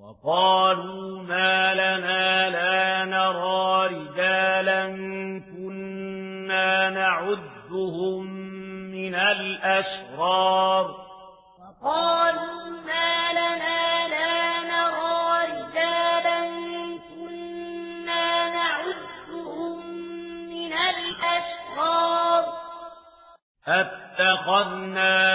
وقالوا ما لنا لا نرى رجالا كنا نعدهم من الأشرار وقالوا ما لنا لا نرى رجالا كنا نعدهم من الأشرار أتخذناهم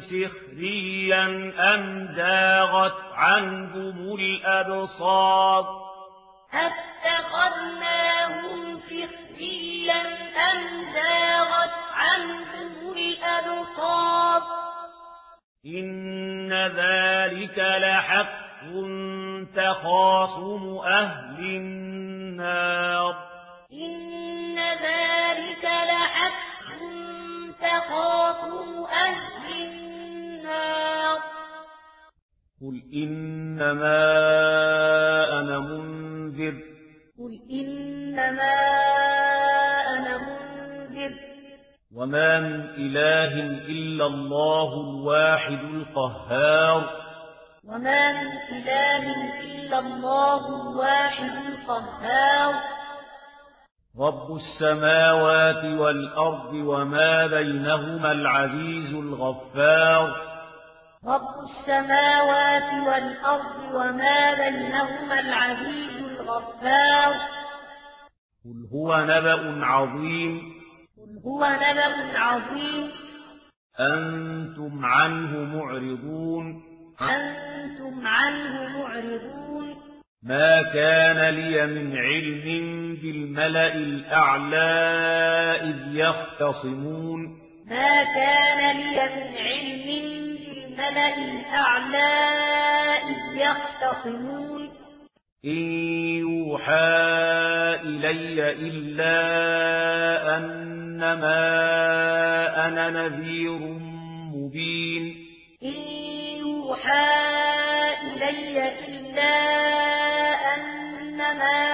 سخريا أم زاغت عنهم الأبصار أتخذناهم سخريا أم زاغت عنهم الأبصار إن ذلك لحق تخاصم أهل النار إنما أنا منذر. قل إنما أنا منذر. وما من إله إلا الله الواحد القهار. وما من إله إلا الله الواحد القهار. رب السماوات والأرض وما بينهما العزيز الغفار. رب السماوات والأرض وما بينهما العزيز الغفار. قل هو نبأ عظيم. قل هو نبأ عظيم. أنتم عنه معرضون. أنتم عنه معرضون. ما كان لي من علم بالملأ الأعلى إذ يختصمون. ما كان لي من علم الملأ الأعلى إذ يختصمون. إن يوحى إلي إلا أنما أنا نذير مبين. إن يوحى إلي إلا أنما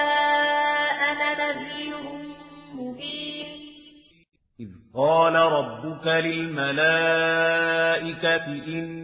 قال ربك للملائكة إن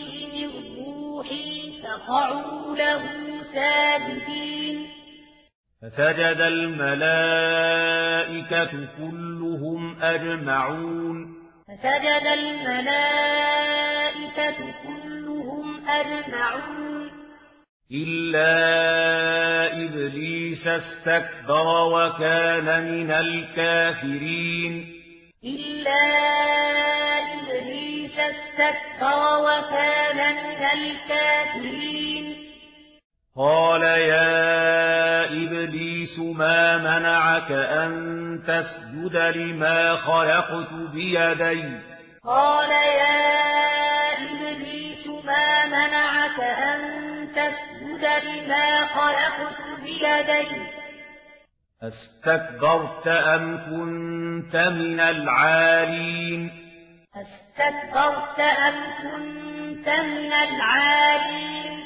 روحي فقعوا له ساجدين فسجد الملائكة كلهم أجمعون. فسجد الملائكة كلهم أجمعون. إلا إبليس استكبر وكان من الكافرين. إلا فاستكبر وكان من الكافرين قال يا إبليس ما منعك أن تسجد لما خلقت بيدي؟ قال يا إبليس ما منعك أن تسجد لما خلقت بيدي؟ أستكبرت أم كنت من العالين؟ استكبرت أم كنت من العالين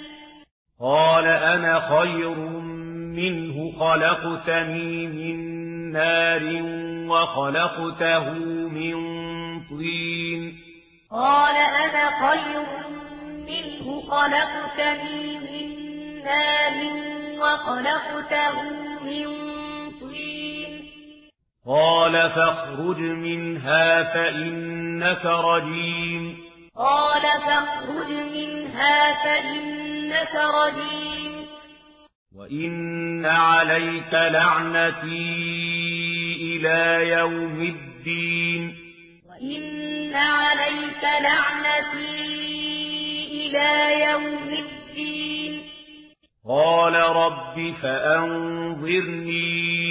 قال أنا خير منه خلقتني من نار وخلقته من طين قال أنا خير منه خلقتني من نار وخلقته من قال فاخرج منها فإنك رجيم. قال فاخرج منها فإنك رجيم. وإن عليك لعنتي إلى يوم الدين. وإن عليك لعنتي إلى يوم الدين. قال رب فأنظرني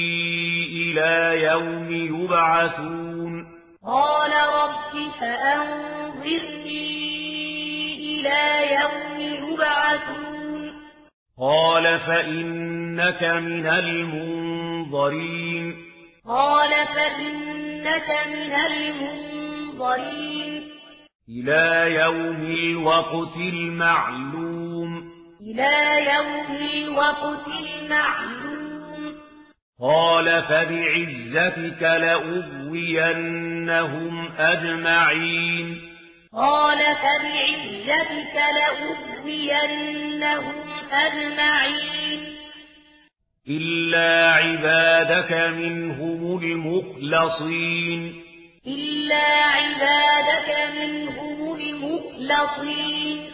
إلى يوم يبعثون. قال رب فأنظرني إلى يوم يبعثون. قال فإنك من المنظرين. قال فإنك من المنظرين. إلى يوم الوقت المعلوم. إلى يوم الوقت المعلوم. قال فبعزتك لأغوينهم أجمعين. قال فبعزتك لأغوينهم أجمعين. إلا عبادك منهم المخلصين. إلا عبادك منهم المخلصين.